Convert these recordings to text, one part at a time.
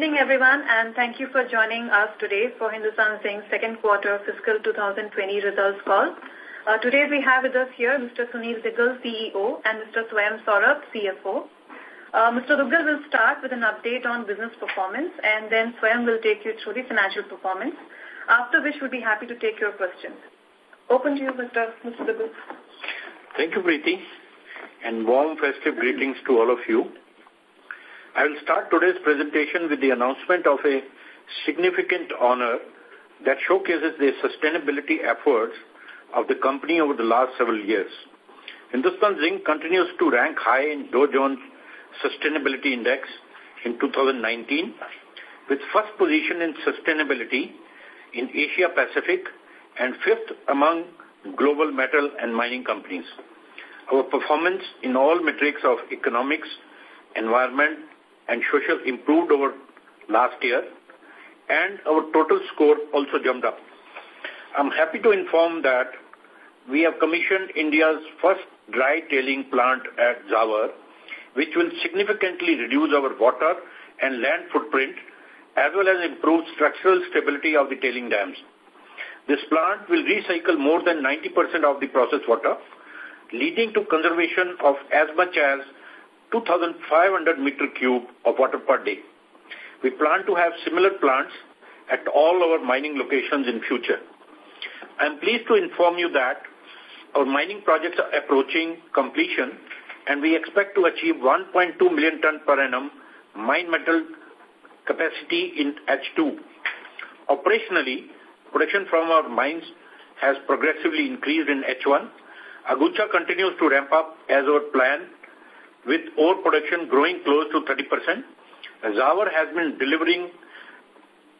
evening, everyone, and thank you for joining us today for Hindustan Zinc's second quarter fiscal 2020 results call. Uh, today we have with us here Mr. Sunil Duggal, CEO, and Mr. Swayam Saurabh, CFO. Uh, Mr. Duggal will start with an update on business performance, and then Swayam will take you through the financial performance, after which we'll be happy to take your questions. Open to you, Mr. Mr. Thank you, Preeti, and warm festive greetings to all of you. I will start today's presentation with the announcement of a significant honor that showcases the sustainability efforts of the company over the last several years. Hindustan Zinc continues to rank high in Dow Jones Sustainability Index in 2019 with first position in sustainability in Asia Pacific and fifth among global metal and mining companies. Our performance in all metrics of economics, environment, and social improved over last year, and our total score also jumped up. I'm happy to inform that we have commissioned India's first dry tailing plant at Zawar, which will significantly reduce our water and land footprint as well as improve structural stability of the tailing dams. This plant will recycle more than 90% of the processed water, leading to conservation of as much as 2,500 meter cube of water per day. We plan to have similar plants at all our mining locations in future. I am pleased to inform you that our mining projects are approaching completion and we expect to achieve 1.2 million ton per annum mine metal capacity in H2. Operationally, production from our mines has progressively increased in H1. Agucha continues to ramp up as our plan with ore production growing close to 30%. Zawar has been delivering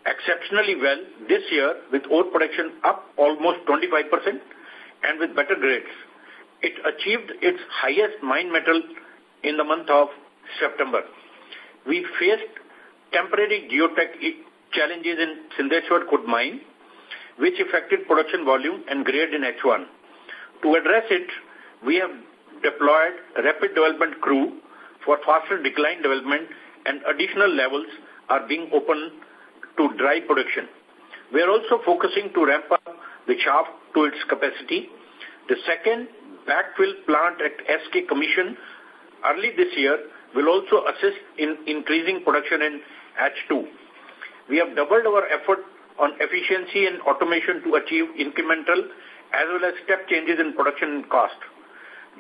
exceptionally well this year with ore production up almost 25% and with better grades. It achieved its highest mine metal in the month of September. We faced temporary geotech challenges in Sindesar Khurd mine, which affected production volume and grade in H1. To address it, we have deployed rapid development crew for faster decline development and additional levels are being opened to dry production. We are also focusing to ramp up the shaft to its capacity. The second backfill plant at SK Commission early this year will also assist in increasing production in H2. We have doubled our effort on efficiency and automation to achieve incremental as well as step changes in production cost.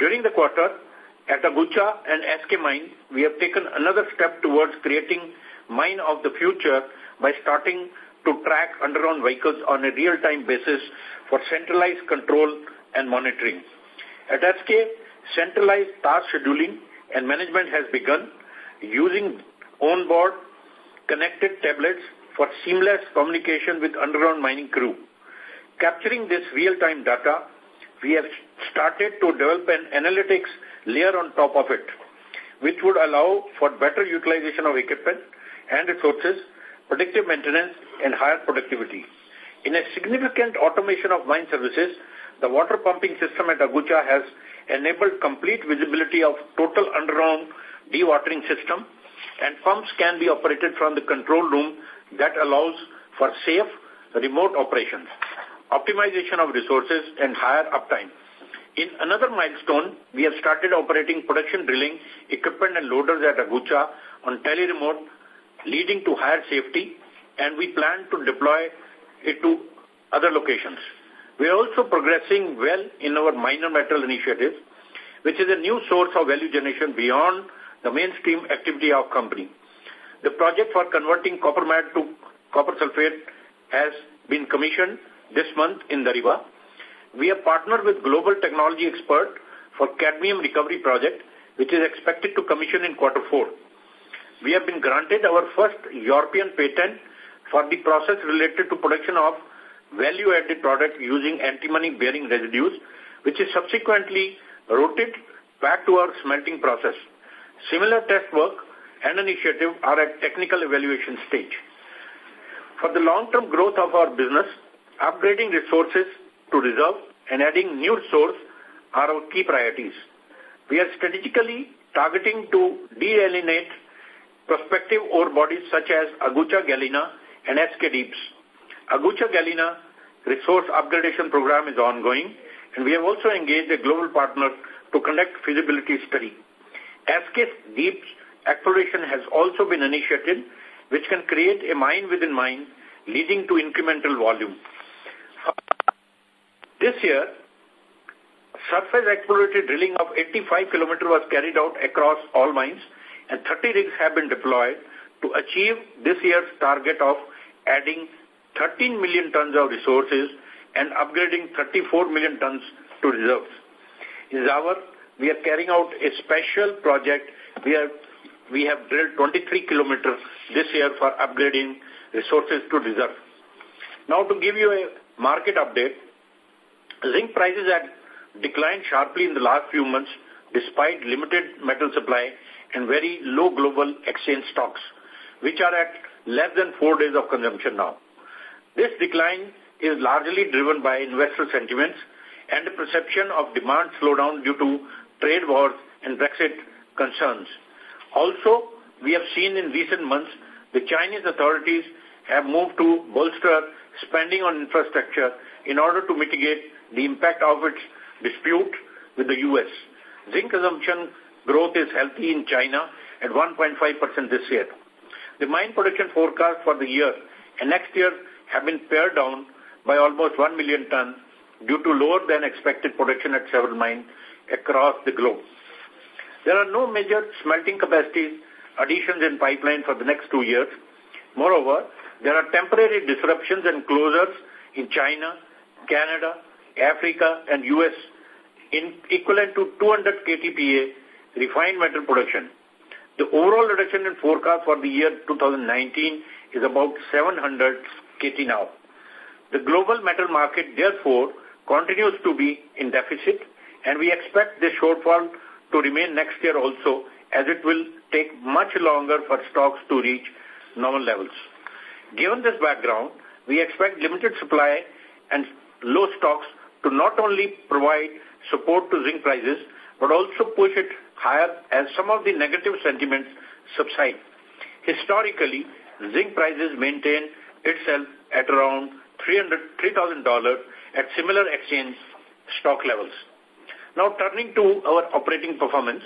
During the quarter, at Agucha and SK Mine, we have taken another step towards creating mine of the future by starting to track underground vehicles on a real-time basis for centralized control and monitoring. At SK, centralized task scheduling and management has begun using on-board connected tablets for seamless communication with underground mining crew. Capturing this real-time data we have started to develop an analytics layer on top of it, which would allow for better utilization of equipment and resources, predictive maintenance, and higher productivity. In a significant automation of mine services, the water pumping system at Agucha has enabled complete visibility of total underground dewatering system, and pumps can be operated from the control room that allows for safe remote operations optimization of resources, and higher uptime. In another milestone, we have started operating production drilling equipment and loaders at Agucha on tele-remote, leading to higher safety, and we plan to deploy it to other locations. We are also progressing well in our minor metal initiative, which is a new source of value generation beyond the mainstream activity of company. The project for converting copper matte to copper sulfate has been commissioned this month in Dariba. We have partnered with global technology expert for cadmium recovery project, which is expected to commission in quarter four. We have been granted our first European patent for the process related to production of value-added product using antimony bearing residues, which is subsequently routed back to our smelting process. Similar test work and initiative are at technical evaluation stage. For the long-term growth of our business, Upgrading resources to reserve and adding new resource are our key priorities. We are strategically targeting to delineate prospective ore bodies such as Agucha Galena and SK Deeps. Agucha Galena resource upgradation program is ongoing, and we have also engaged a global partner to conduct feasibility study. SK Deeps exploration has also been initiated, which can create a mine within mine, leading to incremental volume. This year, surface exploratory drilling of 85 km was carried out across all mines, and 30 rigs have been deployed to achieve this year's target of adding 13 million tons of resources and upgrading 34 million tons to reserves. In Zawar, we are carrying out a special project where we have drilled 23 kilometers this year for upgrading resources to reserve. Now to give you a market update, zinc prices have declined sharply in the last few months despite limited metal supply and very low global exchange stocks, which are at less than four days of consumption now. This decline is largely driven by investor sentiments and the perception of demand slowdown due to trade wars and Brexit concerns. Also, we have seen in recent months the Chinese authorities have moved to bolster spending on infrastructure in order to mitigate the impact of its dispute with the U.S. Zinc consumption growth is healthy in China at 1.5% this year. The mine production forecast for the year and next year have been pared down by almost 1 million tons due to lower than expected production at several mines across the globe. There are no major smelting capacity additions in pipeline for the next two years. Moreover, there are temporary disruptions and closures in China, Canada, Africa, and U.S. in equivalent to 200 KTPA refined metal production. The overall reduction in forecast for the year 2019 is about 700 KT now. The global metal market, therefore, continues to be in deficit, and we expect this shortfall to remain next year also, as it will take much longer for stocks to reach normal levels. Given this background, we expect limited supply and low stocks to not only provide support to zinc prices, but also push it higher as some of the negative sentiments subside. Historically, zinc prices maintain itself at around $3,000 at similar exchange stock levels. Now turning to our operating performance,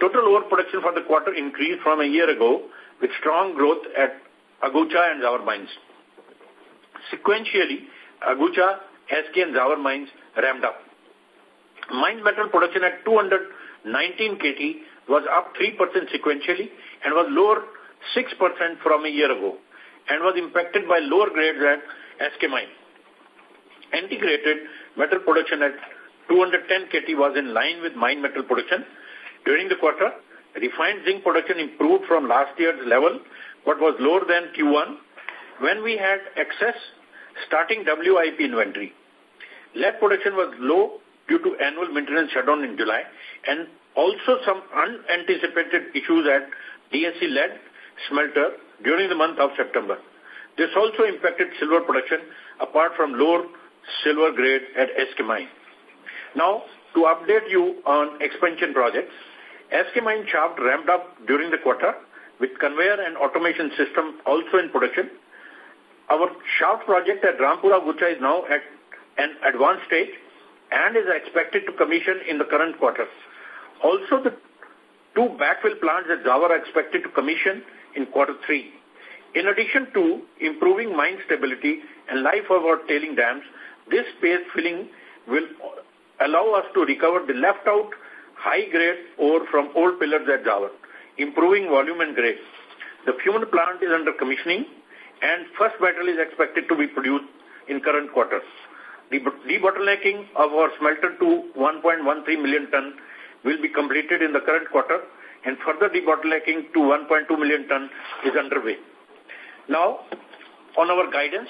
total ore production for the quarter increased from a year ago with strong growth at Agucha and Zawar mines. Sequentially, Agucha, SK and Zawar mines ramped up. Mine metal production at 219 KT was up 3% sequentially and was lower 6% from a year ago and was impacted by lower grades at SK mine. Integrated metal production at 210 KT was in line with mine metal production. During the quarter, refined zinc production improved from last year's level, but was lower than Q1 when we had excess starting WIP inventory. Lead production was low due to annual maintenance shutdown in July and also some unanticipated issues at DSC lead smelter during the month of September. This also impacted silver production apart from lower silver grade at SK mine. Now, to update you on expansion projects, SK Mine shaft ramped up during the quarter with conveyor and automation system also in production. Our shaft project at Rampura Agucha is now at an advanced stage and is expected to commission in the current quarter. Also, the two backfill plants at Zawar are expected to commission in quarter three. In addition to improving mine stability and life of our tailing dams, this space filling will allow us to recover the left out high-grade ore from old pillars at Zawar, improving volume and grade. The fumer plant is under commissioning and first metal is expected to be produced in current quarters. The debottlenecking of our smelter to 1.13 million ton will be completed in the current quarter and further debottlenecking to 1.2 million ton is underway. Now, on our guidance,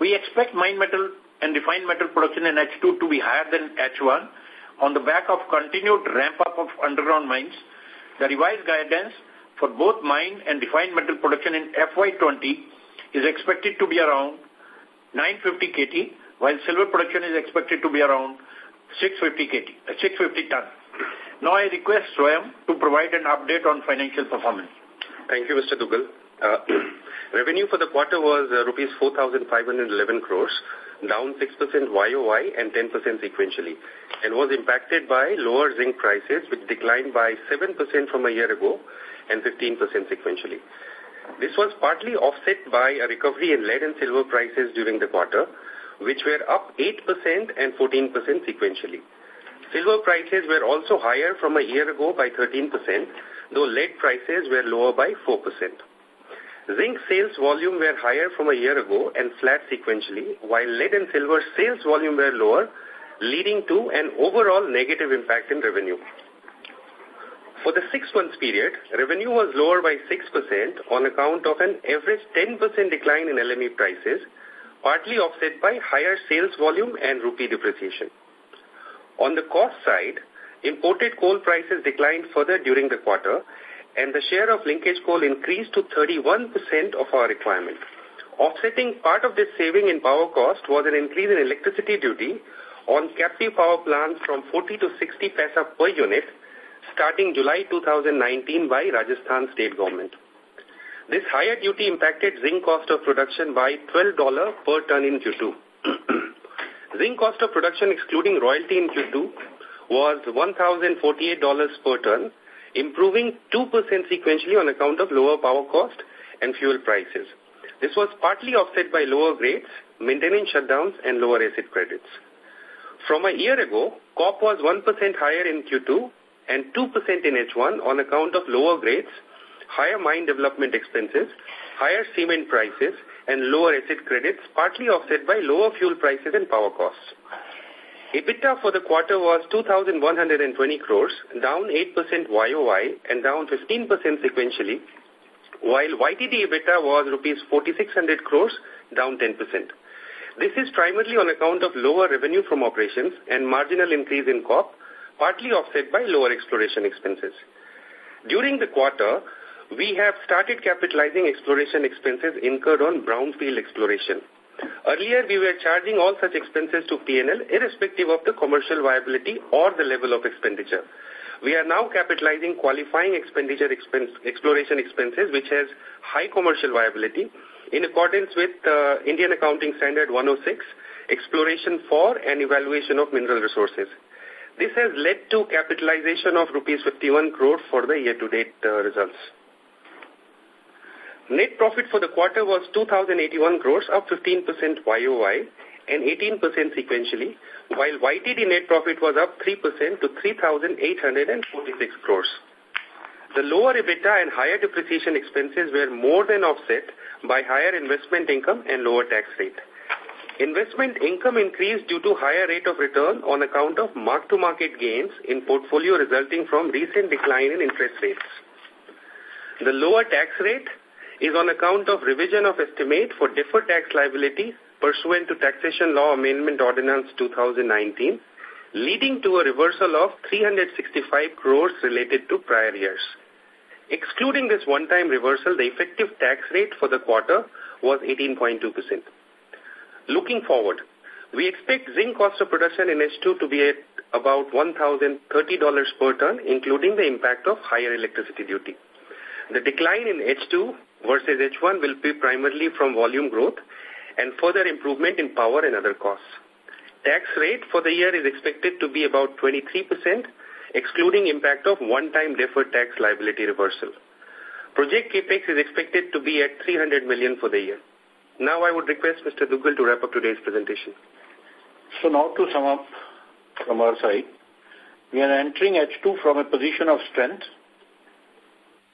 we expect mine metal and refined metal production in H2 to be higher than H1 on the back of continued ramp-up of underground mines. The revised guidance for both mine and refined metal production in FY20 is expected to be around 950 KT, while silver production is expected to be around 650 KT, 650 ton. Now I request Swayam to provide an update on financial performance. Thank you, Mr. Duggal. Uh, revenue for the quarter was uh, rupees 4,511 crores, down 6% YOY and 10% sequentially, and was impacted by lower zinc prices, which declined by 7% from a year ago and 15% sequentially. This was partly offset by a recovery in lead and silver prices during the quarter, which were up 8% and 14% sequentially. Silver prices were also higher from a year ago by 13%, though lead prices were lower by 4%. Zinc sales volume were higher from a year ago and flat sequentially, while lead and silver sales volume were lower, leading to an overall negative impact in revenue. For the six months period, revenue was lower by 6% on account of an average 10% decline in LME prices, partly offset by higher sales volume and rupee depreciation. On the cost side, imported coal prices declined further during the quarter and the share of linkage coal increased to 31% of our requirement. Offsetting part of this saving in power cost was an increase in electricity duty on captive power plants from 40 to 60 paisa per unit starting July 2019 by Rajasthan state government. This higher duty impacted zinc cost of production by $12 per ton in Q2. zinc cost of production excluding royalty in Q2 was $1,048 per ton, improving 2% sequentially on account of lower power cost and fuel prices. This was partly offset by lower grades, maintenance shutdowns, and lower acid credits. From a year ago, COP was 1% higher in Q2 and 2% in H1 on account of lower grades, higher mine development expenses, higher cement prices, and lower acid credits, partly offset by lower fuel prices and power costs. EBITDA for the quarter was 2,120 crores, down 8% YOY and down 15% sequentially, while YTD EBITDA was rupees 4,600 crores, down 10%. This is primarily on account of lower revenue from operations and marginal increase in COP, partly offset by lower exploration expenses. During the quarter, we have started capitalizing exploration expenses incurred on brownfield exploration. Earlier, we were charging all such expenses to PNL irrespective of the commercial viability or the level of expenditure. We are now capitalizing qualifying expenditure expense, exploration expenses which has high commercial viability in accordance with uh, Indian Accounting Standard 106, exploration for and evaluation of mineral resources. This has led to capitalization of rupees 51 crore for the year-to-date uh, results. Net profit for the quarter was 2,081 crores, up 15% YOY and 18% sequentially, while YTD net profit was up 3% to 3,846 crores. The lower EBITDA and higher depreciation expenses were more than offset by higher investment income and lower tax rate. Investment income increased due to higher rate of return on account of mark-to-market gains in portfolio resulting from recent decline in interest rates. The lower tax rate is on account of revision of estimate for deferred tax liability pursuant to Taxation Law Amendment Ordinance 2019, leading to a reversal of 365 crores related to prior years. Excluding this one-time reversal, the effective tax rate for the quarter was 18.2%. Looking forward, we expect zinc cost of production in H2 to be at about $1,030 per ton, including the impact of higher electricity duty. The decline in H2 versus H1 will be primarily from volume growth and further improvement in power and other costs. Tax rate for the year is expected to be about 23%, excluding impact of one-time deferred tax liability reversal. Project CAPEX is expected to be at 300 million for the year. Now I would request Mr. Duggal to wrap up today's presentation. So now to sum up from our side, we are entering H2 from a position of strength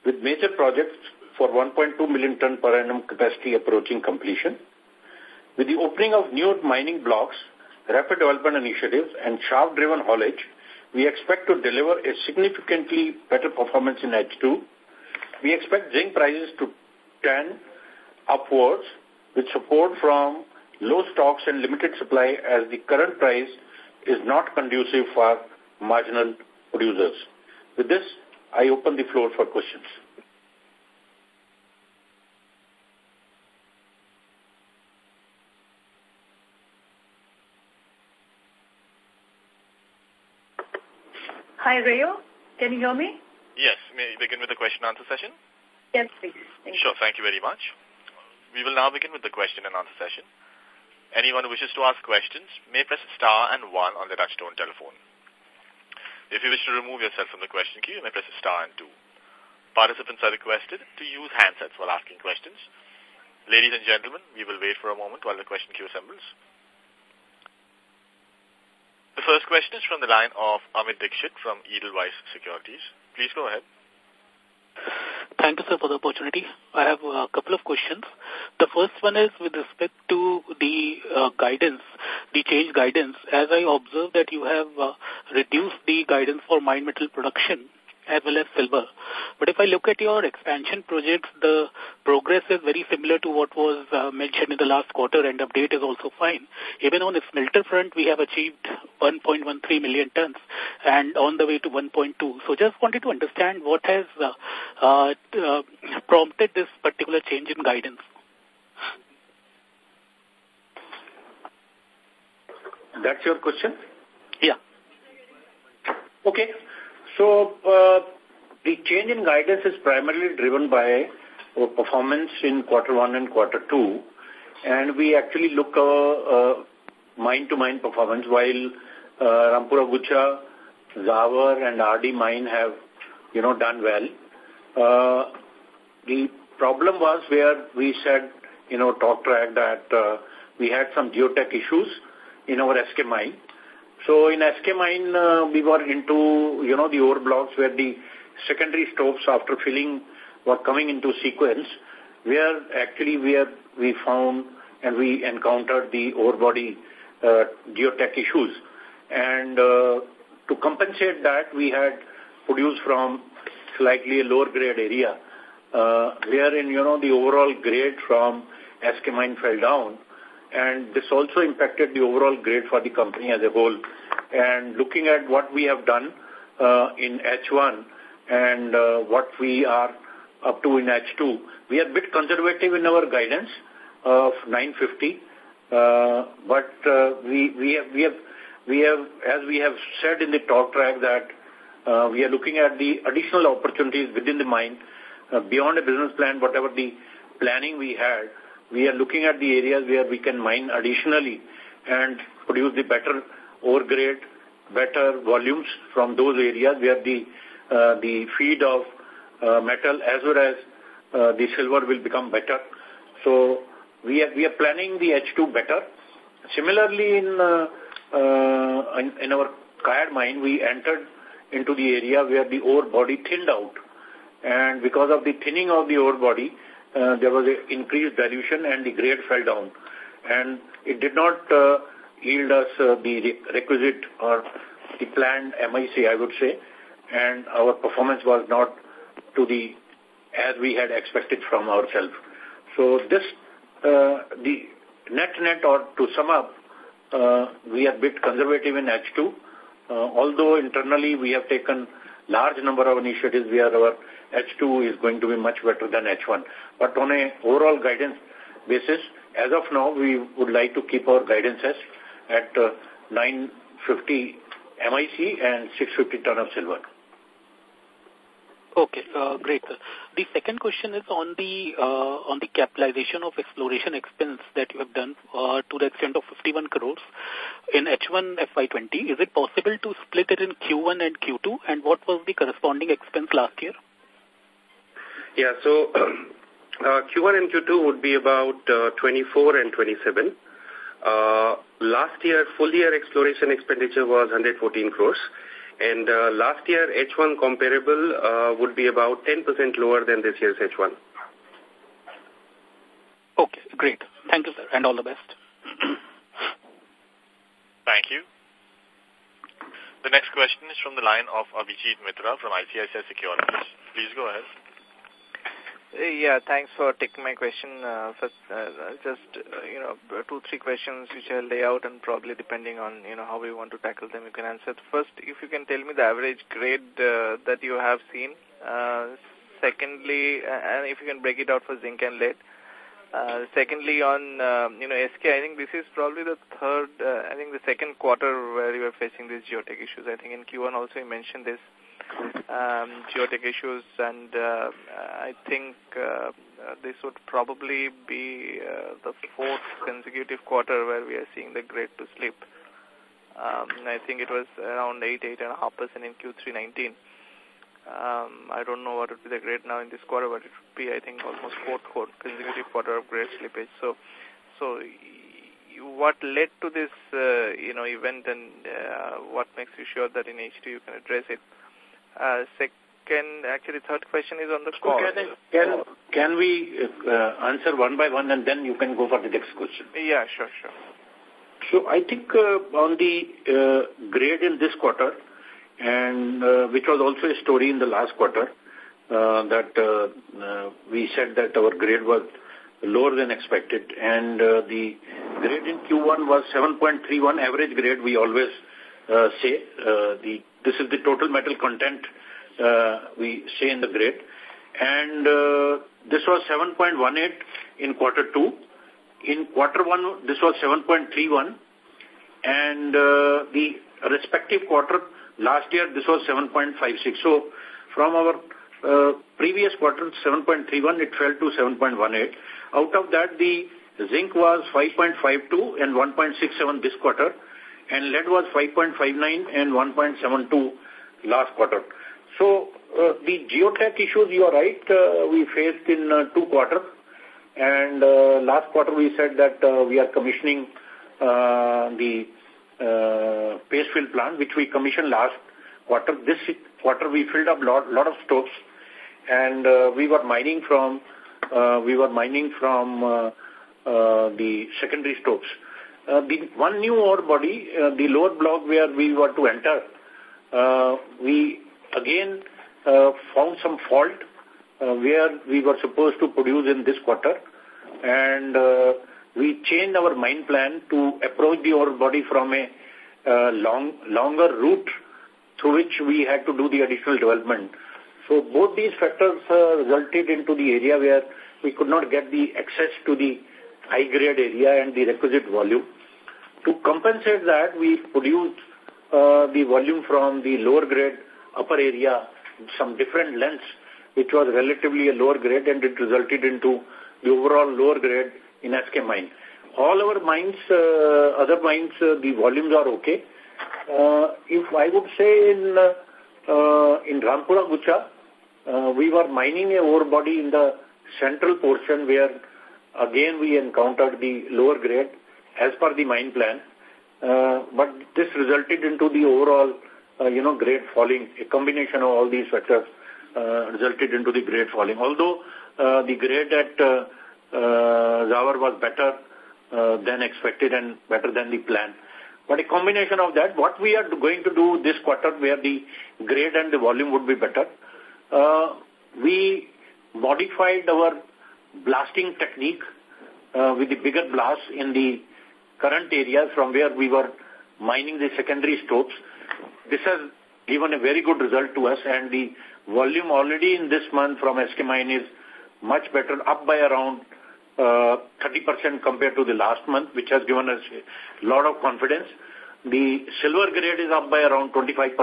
with major projects for 1.2 million ton per annum capacity approaching completion. With the opening of new mining blocks, rapid development initiatives, and shaft-driven haulage, we expect to deliver a significantly better performance in H2. We expect zinc prices to turn upwards with support from low stocks and limited supply as the current price is not conducive for marginal producers. With this, I open the floor for questions. Hi, Rayo. Can you hear me? Yes. May I begin with the question answer session? Yes, please. Thank sure, thank you very much. We will now begin with the question and answer session. Anyone who wishes to ask questions may press star and one on the touchtone telephone. If you wish to remove yourself from the question queue, you may press star and two. Participants are requested to use handsets while asking questions. Ladies and gentlemen, we will wait for a moment while the question queue assembles. The first question is from the line of Amit Dixit from Edelweiss Securities. Please go ahead. Thank you, sir, for the opportunity. I have a couple of questions. The first one is with respect to the uh, guidance, the change guidance. As I observe that you have uh, reduced the guidance for mine metal production as well as silver. But if I look at your expansion projects, the progress is very similar to what was uh, mentioned in the last quarter and update is also fine. Even on the smelter front, we have achieved 1.13 million tons and on the way to 1.2. So just wanted to understand what has uh, uh, uh, prompted this particular change in guidance. That's your question? Yeah. Okay. So uh, the change in guidance is primarily driven by our performance in quarter one and quarter two. And we actually look uh, uh, mine-to-mine -mine performance while uh, Rampura Agucha, Zawar and RD mine have, you know, done well. Uh, the problem was where we said, you know, talk track that uh, we had some geotech issues in our SK mine. So in SK mine, uh, we were into, you know, the ore blocks where the secondary stopes after filling were coming into sequence, where actually where we found and we encountered the ore body uh, geotech issues. And uh, to compensate that, we had produced from slightly a lower grade area, uh, wherein, you know, the overall grade from SK mine fell down and this also impacted the overall grade for the company as a whole. And looking at what we have done uh, in H1 and uh, what we are up to in H2, we are a bit conservative in our guidance of 950. Uh, but uh, we, we, have, we, have, we have, as we have said in the talk track that uh, we are looking at the additional opportunities within the mine uh, beyond a business plan, whatever the planning we had, we are looking at the areas where we can mine additionally and produce the better ore grade, better volumes from those areas where the uh, the feed of uh, metal as well as uh, the silver will become better. So we are we are planning the H2 better. Similarly, in uh, uh, in, in our Kayad mine, we entered into the area where the ore body thinned out, and because of the thinning of the ore body, uh, there was an increased dilution and the grade fell down. And it did not uh, yield us uh, the requisite or the planned MIC, I would say, and our performance was not to the as we had expected from ourselves. So this, uh, the net-net or to sum up, uh, we are a bit conservative in H2, uh, although internally we have taken large number of initiatives where our H2 is going to be much better than H1. But on a overall guidance basis, as of now, we would like to keep our guidances at uh, 950 MIC and 650 ton of silver. Okay, uh, great. The second question is on the uh, on the capitalization of exploration expense that you have done uh, to the extent of 51 crores in H1 FY20. Is it possible to split it in Q1 and Q2? And what was the corresponding expense last year? Yeah, so uh, Q1 and Q2 would be about uh, 24 and 27. Uh, last year, full year exploration expenditure was 114 crores. And uh, last year, H1 comparable uh, would be about 10% lower than this year's H1. Okay, great. Thank you, sir, and all the best. Thank you. The next question is from the line of Abhijit Mitra from ICICI Securities. Please go ahead. Yeah, thanks for taking my question. Uh, first, uh, just, uh, you know, two, three questions which I'll lay out and probably depending on, you know, how we want to tackle them, you can answer. First, if you can tell me the average grade uh, that you have seen. Uh, secondly, and if you can break it out for zinc and lead. Uh, secondly, on, um, you know, SK, I think this is probably the third, uh, I think the second quarter where you are facing these geotech issues. I think in Q1 also you mentioned this. Um, geotech issues, and uh, I think uh, this would probably be uh, the fourth consecutive quarter where we are seeing the grade to slip. Um, I think it was around 8, 8.5% in Q3 19. Um, I don't know what would be the grade now in this quarter, but it would be, I think, almost fourth quarter, consecutive quarter of grade slippage. So, so what led to this, uh, you know, event and uh, what makes you sure that in H2 you can address it? Uh, second, actually, third question is on the so Can, can, can we uh, answer one by one and then you can go for the next question? Yeah, sure, sure. So I think uh, on the uh, grade in this quarter, and uh, which was also a story in the last quarter, uh, that uh, uh, we said that our grade was lower than expected, and uh, the grade in Q1 was 7.31 average grade. We always uh, say uh, the this is the total metal content uh, we say in the grade, and uh, this was 7.18 in quarter two. In quarter one, this was 7.31, and uh, the respective quarter last year, this was 7.56. So from our uh, previous quarter, 7.31, it fell to 7.18. Out of that, the zinc was 5.52 and 1.67 this quarter, and lead was 5.59 and 1.72 last quarter. So uh, the geotech issues, you are right, uh, we faced in uh, two quarters. And uh, last quarter we said that uh, we are commissioning uh, the uh, paste fill plant, which we commissioned last quarter. This quarter we filled up lot lot of stopes, and uh, we were mining from uh, we were mining from uh, uh, the secondary stopes. Uh, the one new ore body, uh, the lower block where we were to enter, uh, we again uh, found some fault uh, where we were supposed to produce in this quarter, and uh, we changed our mine plan to approach the ore body from a uh, long longer route through which we had to do the additional development. So both these factors uh, resulted into the area where we could not get the access to the high-grade area and the requisite volume. To compensate that, we produced uh, the volume from the lower grade upper area, some different lengths, which was relatively a lower grade, and it resulted into the overall lower grade in SK mine. All our mines, uh, other mines, uh, the volumes are okay. Uh, if I would say in uh, uh, in Rampura Agucha, uh, we were mining a ore body in the central portion where again we encountered the lower grade as per the mine plan. Uh, but this resulted into the overall, uh, you know, grade falling. A combination of all these factors uh, resulted into the grade falling. Although uh, the grade at uh, uh, Zawar was better uh, than expected and better than the plan. But a combination of that, what we are going to do this quarter where the grade and the volume would be better, uh, we modified our blasting technique uh, with the bigger blast in the current areas from where we were mining the secondary stopes. This has given a very good result to us and the volume already in this month from SK Mine is much better, up by around 30% uh, compared to the last month, which has given us a lot of confidence. The silver grade is up by around 25%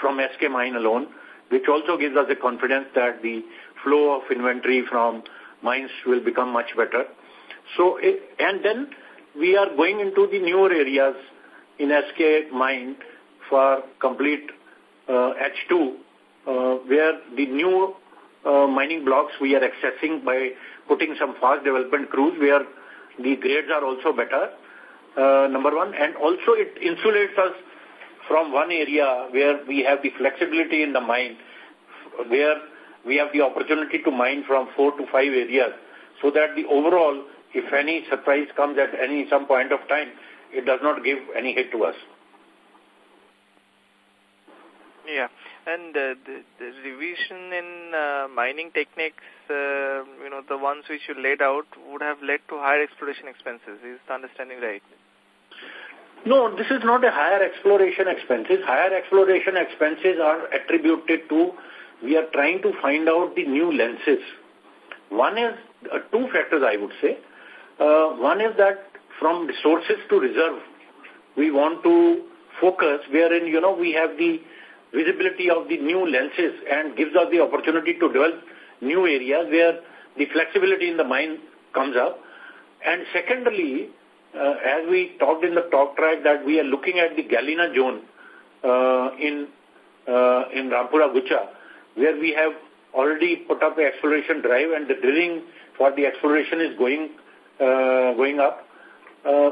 from SK Mine alone, which also gives us the confidence that the flow of inventory from mines will become much better. So, it, and then we are going into the newer areas in SK Mine for complete uh, H2, uh, where the new uh, mining blocks we are accessing by putting some fast development crews where the grades are also better, uh, number one, and also it insulates us from one area where we have the flexibility in the mine, where we have the opportunity to mine from four to five areas, so that the overall, if any surprise comes at any some point of time, it does not give any hit to us. Yeah. And uh, the, the revision in uh, mining techniques, uh, you know, the ones which you laid out would have led to higher exploration expenses. Is the understanding right? No, this is not a higher exploration expenses. Higher exploration expenses are attributed to, we are trying to find out the new lenses. One is, uh, two factors I would say. Uh, one is that from resources to reserve, we want to focus wherein, you know, we have the visibility of the new lenses and gives us the opportunity to develop new areas where the flexibility in the mine comes up. And secondly, uh, as we talked in the talk track that we are looking at the Galena zone uh, in uh, in Rampura Agucha, where we have already put up the exploration drive and the drilling for the exploration is going uh, going up, uh,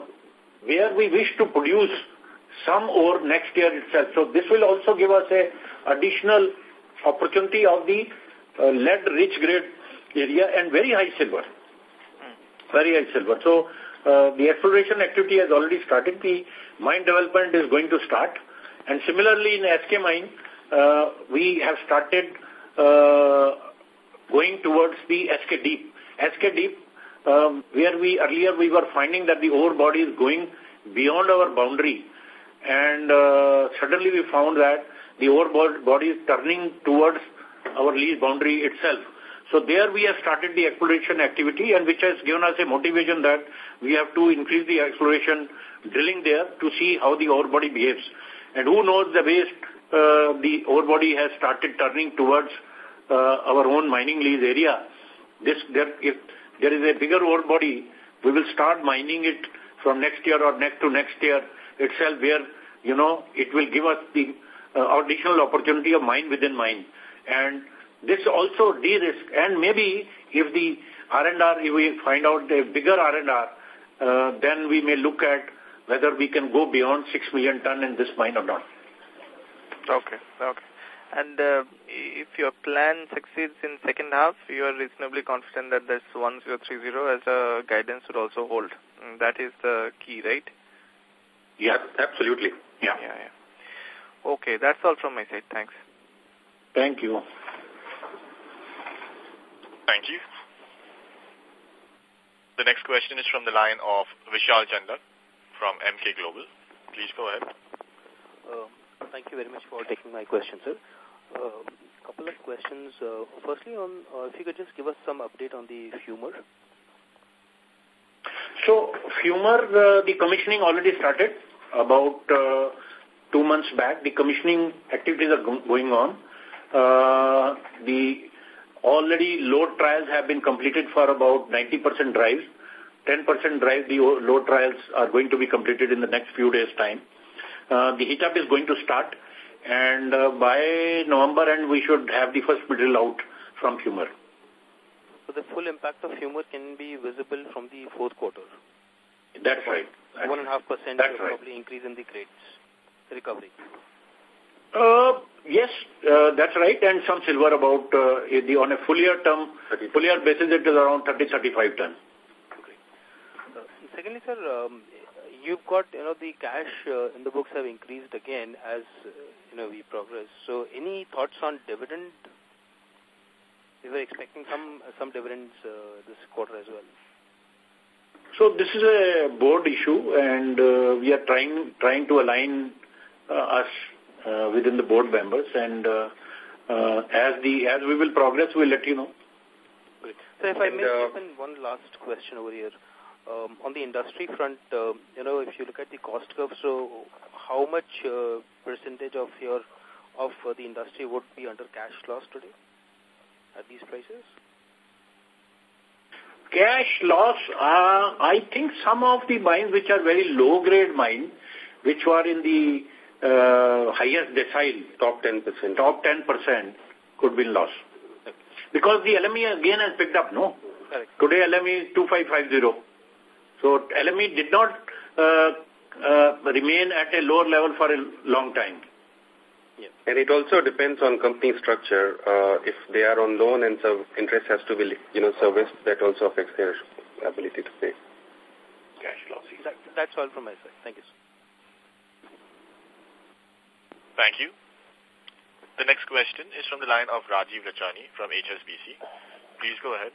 where we wish to produce some ore next year itself. So this will also give us a additional opportunity of the uh, lead-rich grade area and very high silver. Very high silver. So uh, the exploration activity has already started. The mine development is going to start. And similarly in SK mine, uh, we have started uh, going towards the SK Deep. SK Deep, um, where we earlier we were finding that the ore body is going beyond our boundary. And uh, suddenly we found that the ore body is turning towards our lease boundary itself. So there we have started the exploration activity and which has given us a motivation that we have to increase the exploration drilling there to see how the ore body behaves. And who knows the waste the ore body has started turning towards uh, our own mining lease area. This, there, if there is a bigger ore body, we will start mining it from next year or next to next year itself where, you know, it will give us the uh, additional opportunity of mine within mine. And this also de-risk. And maybe if the R&R, if we find out a bigger R&R, uh, then we may look at whether we can go beyond 6 million ton in this mine or not. Okay, okay. And uh, if your plan succeeds in second half, you are reasonably confident that this 1030 as a guidance would also hold. And that is the key, right? Yeah, absolutely. Yeah. Yeah, yeah. Okay, that's all from my side. Thanks. Thank you. Thank you. The next question is from the line of Vishal Chandak from Emkay Global. Please go ahead. Uh, thank you very much for taking my question, sir. Uh, couple of questions. Uh, firstly, on uh, if you could just give us some update on the Fumer. So, Fumer, uh, the commissioning already started about uh, two months back. The commissioning activities are go going on. Uh, the Already load trials have been completed for about 90% drives. 10% drive, the load trials are going to be completed in the next few days' time. Uh, the heat-up is going to start, and uh, by November end, we should have the first material out from Fumer. So the full impact of Fumer can be visible from the fourth quarter? That's right. One and a half percent probably increase in the grades recovery. Uh, yes, uh, that's right. And some silver about, uh, the, on a full year term, full year basis, it is around 30, 35 ton. Okay. Uh, secondly, sir, um, you've got, you know, the cash uh, in the books have increased again as, uh, you know, we progress. So any thoughts on dividend? We were expecting some, some dividends uh, this quarter as well. So this is a board issue and uh, we are trying, trying to align uh, us uh, within the board members, and uh, uh, as the as we will progress, we'll let you know. Great. So, if I may, uh, one last question over here. Um, on the industry front, uh, you know, if you look at the cost curve, so how much uh, percentage of your of uh, the industry would be under cash loss today at these prices? Cash loss, uh, I think some of the mines which are very low grade mines, which were in the uh, highest decile, top 10%, top 10% could be lost. Because the LME again has picked up, no? Correct. Today LME is 2550. So LME did not uh, uh, remain at a lower level for a long time. Yeah. And it also depends on company structure. Uh, if they are on loan and so interest has to be, you know, serviced, that also affects their ability to pay. Cash losses. That, that's all from my side. Thank you, sir. Thank you. The next question is from the line of Rajiv Rachani from HSBC. Please go ahead.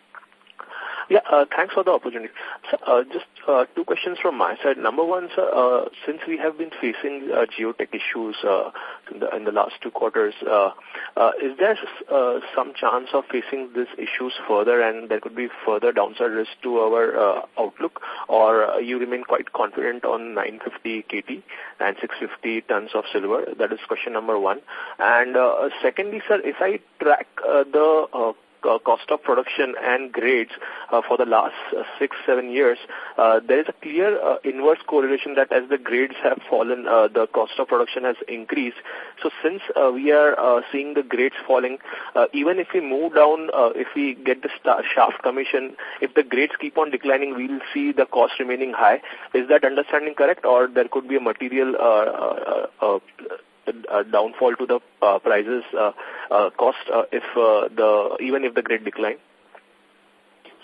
Yeah, uh, thanks for the opportunity. So, uh, just uh, two questions from my side. Number one, sir, uh, since we have been facing uh, geotech issues uh, in, the, in the last two quarters, uh, uh, is there uh, some chance of facing these issues further and there could be further downside risk to our uh, outlook? or you remain quite confident on 950 KT and 650 tons of silver? That is question number one. And uh, secondly, sir, if I track uh, the uh, uh, cost of production and grades uh, for the last uh, six, seven years, uh, there is a clear uh, inverse correlation that as the grades have fallen, uh, the cost of production has increased. So since uh, we are seeing the grades falling, even if we move down, if we get the shaft commission, if the grades keep on declining, we will see the cost remaining high. Is that understanding correct or there could be a material downfall to the uh, prices uh, uh, cost uh, if uh, the even if the grade decline?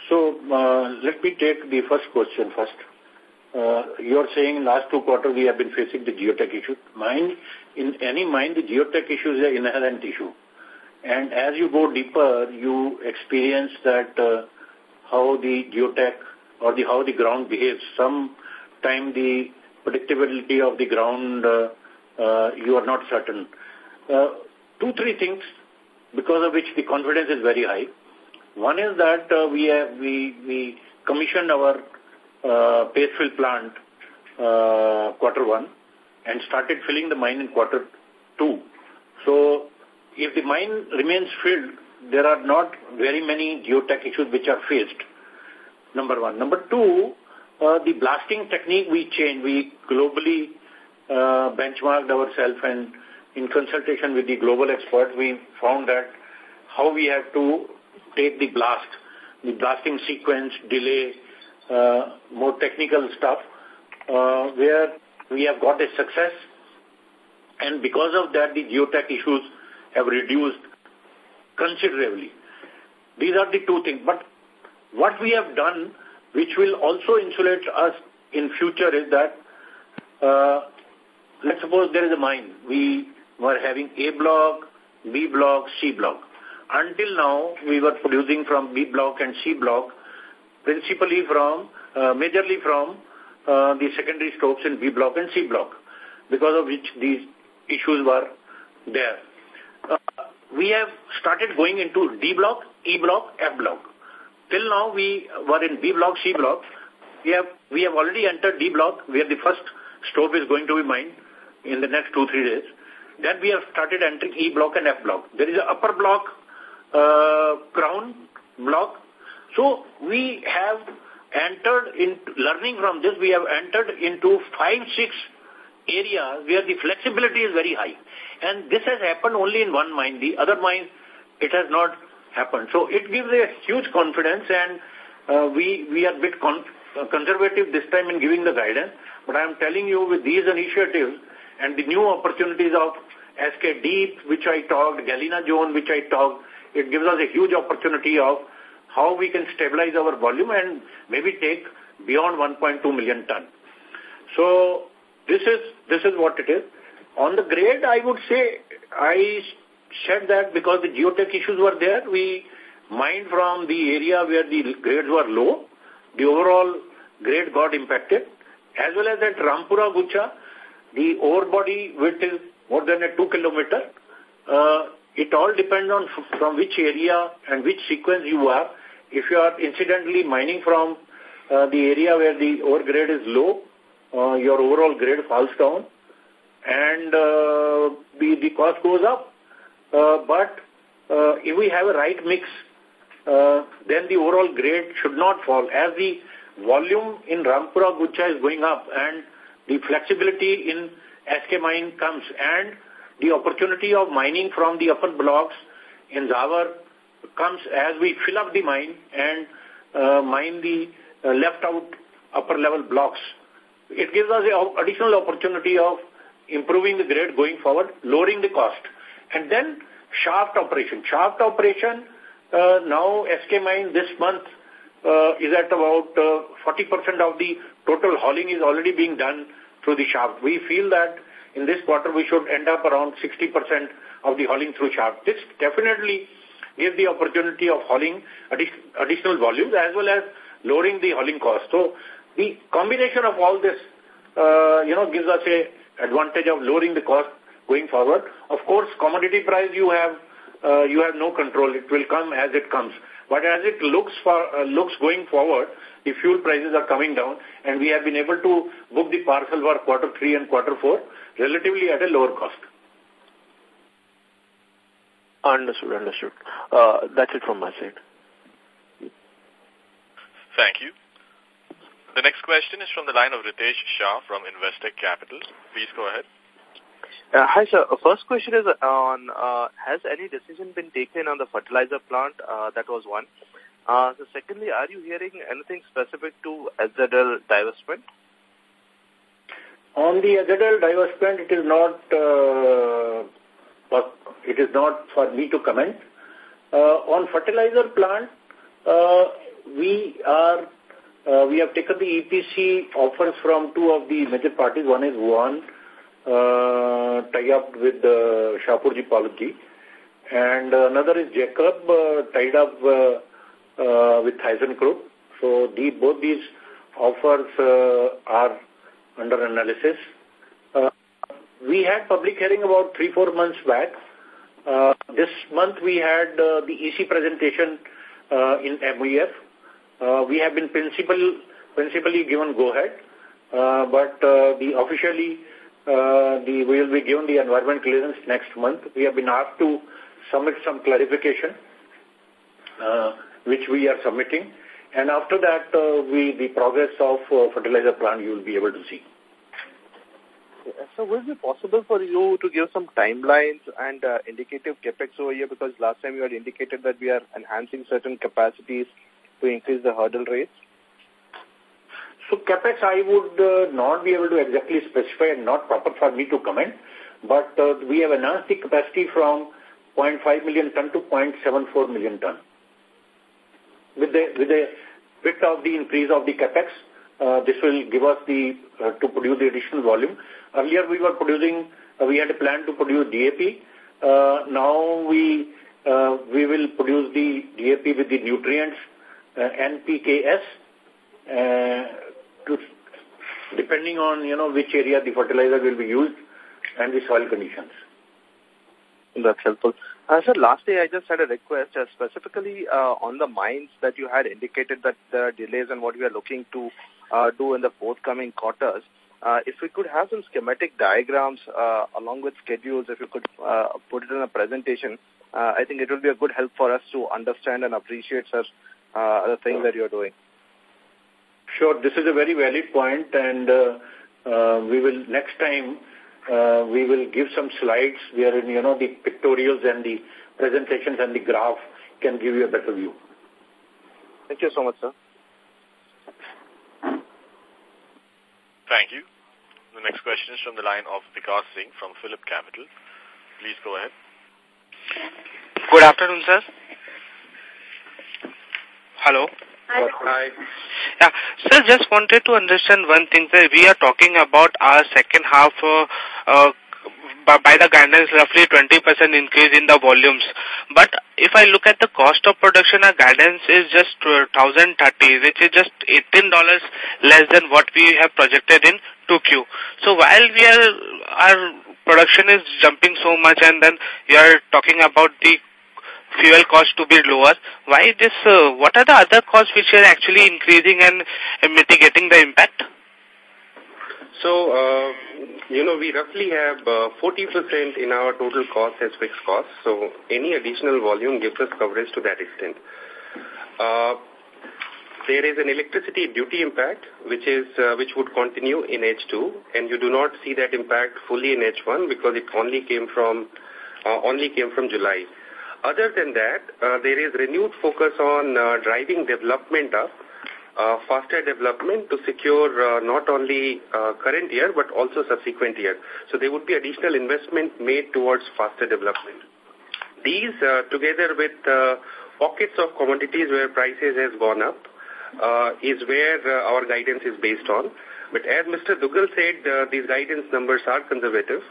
So uh, let me take the first question first. Uh, you're saying last two quarters we have been facing the geotech issue. Mine, in any mine, the geotech issue is an inherent issue. And as you go deeper, you experience that uh, how the geotech or the how the ground behaves. Sometimes the predictability of the ground uh, uh, you are not certain. Uh, two, three things because of which the confidence is very high. One is that uh, we, have, we, we commissioned our uh, paste fill plant uh, quarter one and started filling the mine in quarter two. So if the mine remains filled, there are not very many geotech issues which are faced. Number one. Number two, uh, the blasting technique we changed. We globally uh, benchmarked ourselves and in consultation with the global experts, we found that how we have to take the blast, the blasting sequence, delay, uh, more technical stuff, uh, where we have got a success. And because of that, the geotech issues have reduced considerably. These are the two things. But what we have done, which will also insulate us in future, is that uh, let's suppose there is a mine. We were having A block, B block, C block. Until now, we were producing from B block and C block, principally from, uh, majorly from uh, the secondary stopes in B block and C block, because of which these issues were there. Uh, we have started going into D block, E block, F block. Till now, we were in B block, C block. We have, we have already entered D block, where the first stope is going to be mined in the next two, three days. Then we have started entering E block and F block. There is an upper block, uh, crown block. So we have entered in learning from this, we have entered into five, six areas where the flexibility is very high. And this has happened only in one mine. The other mine, it has not happened. So it gives a huge confidence and uh, we, we are a bit con uh, conservative this time in giving the guidance. But I am telling you with these initiatives, and the new opportunities of SK Deep, which I talked, Galena Zone, which I talked, it gives us a huge opportunity of how we can stabilize our volume and maybe take beyond 1.2 million ton. So this is this is what it is. On the grade, I would say I said that because the geotech issues were there, we mined from the area where the grades were low. The overall grade got impacted. As well as at Rampura Agucha, the ore body width is more than a 2 kilometer. Uh, it all depends on from which area and which sequence you are. If you are incidentally mining from uh, the area where the ore grade is low, uh, your overall grade falls down and uh, the, the cost goes up. Uh, but uh, if we have a right mix, uh, then the overall grade should not fall. As the volume in Rampura Agucha is going up and the flexibility in SK mine comes and the opportunity of mining from the upper blocks in Zawar comes as we fill up the mine and uh, mine the uh, left out upper level blocks. It gives us an additional opportunity of improving the grade going forward, lowering the cost. And then shaft operation. Shaft operation, uh, now SK mine this month uh, is at about 40% uh, of the total hauling is already being done through the shaft. We feel that in this quarter we should end up around 60% of the hauling through shaft. This definitely gives the opportunity of hauling additional volumes as well as lowering the hauling cost. So the combination of all this, uh, you know, gives us a advantage of lowering the cost going forward. Of course, commodity price you have uh, you have no control. It will come as it comes. But as it looks for uh, looks going forward, the fuel prices are coming down, and we have been able to book the parcel for quarter three and quarter four relatively at a lower cost. Understood, understood. Uh, that's it from my side. Thank you. The next question is from the line of Ritesh Shah from Investec Capital. Please go ahead. Uh, hi, sir. Uh, first question is on, uh, has any decision been taken on the fertilizer plant? Uh, that was one. Uh, so secondly, are you hearing anything specific to ZL divestment? On the ZL divestment, it is not, uh, it is not for me to comment. Uh, on fertilizer plant, uh, we are, uh, we have taken the EPC offers from two of the major parties. One is one, uh, tie up with uh, Shapoorji Pallonji. And another is Jacob, uh, tied up uh, uh, with ThyssenKrupp. So the, both these offers uh, are under analysis. Uh, we had public hearing about three, four months back. Uh, this month we had uh, the EC presentation uh, in MEF. Uh, we have been principal, principally given go-ahead, uh, but uh, the officially the, we will be given the environment clearance next month. We have been asked to submit some clarification, uh, which we are submitting. And after that, uh, we the progress of uh, fertilizer plant you will be able to see. So would it be possible for you to give some timelines and uh, indicative capex over here? Because last time you had indicated that we are enhancing certain capacities to increase the hurdle rates. So capex, I would uh, not be able to exactly specify and not proper for me to comment. But uh, we have enhanced the capacity from 0.5 million ton to 0.74 million ton. With the with the bit of the increase of the capex, uh, this will give us the to produce the additional volume. Earlier we were producing, we had a plan to produce DAP. Now we we will produce the DAP with the nutrients uh, NPKS. Depending on, you know, which area the fertilizer will be used and the soil conditions. That's helpful. Uh, sir, lastly, I just had a request, uh, specifically uh, on the mines that you had indicated that there are delays and what we are looking to uh, do in the forthcoming quarters. Uh, if we could have some schematic diagrams uh, along with schedules, if you could uh, put it in a presentation, uh, I think it will be a good help for us to understand and appreciate, sir, uh, the things that you're doing. Sure, this is a very valid point and uh, uh, we will next time uh, we will give some slides wherein, you know, the pictorials and the presentations and the graph can give you a better view. Thank you so much, sir. Thank you. The next question is from the line of Vikas Singh from Phillip Capital. Please go ahead. Good afternoon, sir. Hello. Hi. Hi. Yeah, sir, just wanted to understand one thing. Sir, we are talking about our second half uh, uh, by the guidance roughly 20% increase in the volumes. But if I look at the cost of production, our guidance is just 1030 which is just $18 less than what we have projected in 2Q. So while we are, our production is jumping so much and then you are talking about the fuel cost to be lower. Why this, uh, what are the other costs which are actually increasing and uh, mitigating the impact? So, uh, you know, we roughly have 40% uh, in our total cost as fixed costs. So any additional volume gives us coverage to that extent. Uh, there is an electricity duty impact, which is uh, which would continue in H2, and you do not see that impact fully in H1 because it only came from only came from July. Other than that, uh, there is renewed focus on uh, driving development up, uh, faster development to secure uh, not only uh, current year but also subsequent year. So there would be additional investment made towards faster development. These, uh, together with pockets of commodities where prices has gone up, is where our guidance is based on. But as Mr. Duggal said, these guidance numbers are conservative.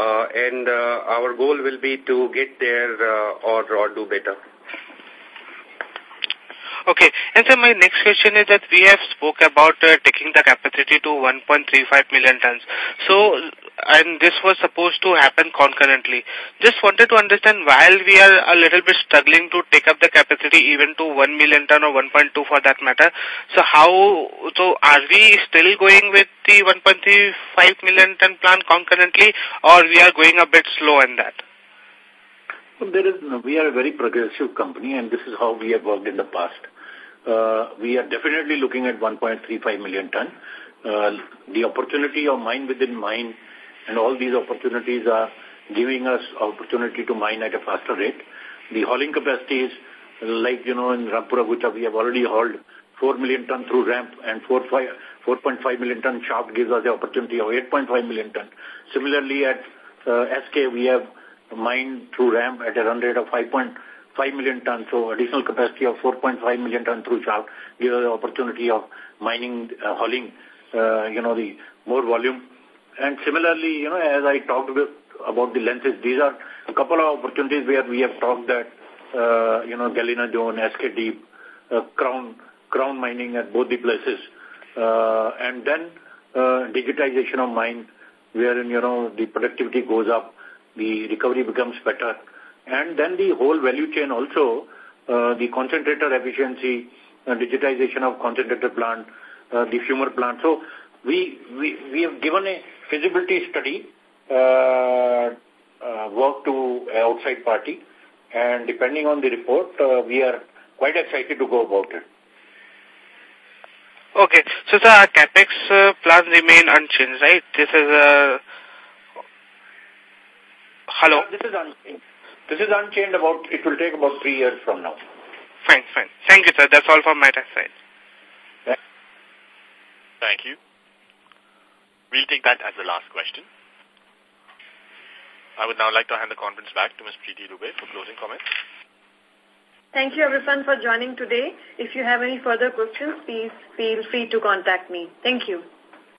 Uh, and uh, our goal will be to get there uh, or, or do better. Okay. And so my next question is that we have spoke about uh, taking the capacity to 1.35 million tons. So, and this was supposed to happen concurrently. Just wanted to understand while we are a little bit struggling to take up the capacity even to 1 million ton or 1.2 for that matter. So how, so are we still going with the 1.35 million ton plan concurrently or we are going a bit slow in that? Well, there is, we are a very progressive company and this is how we have worked in the past. Uh, we are definitely looking at 1.35 million ton. Uh, the opportunity of mine within mine and all these opportunities are giving us opportunity to mine at a faster rate. The hauling capacities, like, you know, in Rampura Agucha, we have already hauled 4 million ton through ramp and 4.5 million ton shaft gives us the opportunity of 8.5 million ton. Similarly, at uh, SK, we have mined through ramp at a run rate of 5.5 5 million tons, so additional capacity of 4.5 million ton through shaft gives us the opportunity of mining, uh, hauling, uh, you know, the more volume. And similarly, you know, as I talked about, about the lenses, these are a couple of opportunities where we have talked that, uh, you know, Galena Zone, SK Deep, uh, Crown, Crown mining at both the places, uh, and then uh, digitization of mine, wherein, you know, the productivity goes up, the recovery becomes better, and then the whole value chain also, uh, the concentrator efficiency, uh, digitization of concentrator plant, uh, the fumer plant. So we, we, we have given a feasibility study uh, uh, work to outside party and depending on the report, uh, we are quite excited to go about it. Okay. So the uh, capex uh, plans remain unchanged, right? This is a... Uh... Hello? This is unchanged. This is unchanged about, it will take about three years from now. Fine, fine. Thank you, sir. That's all from my side. Thank you. We'll take that as the last question. I would now like to hand the conference back to Ms. Preeti Dubey for closing comments. Thank you everyone for joining today. If you have any further questions, please feel free to contact me. Thank you.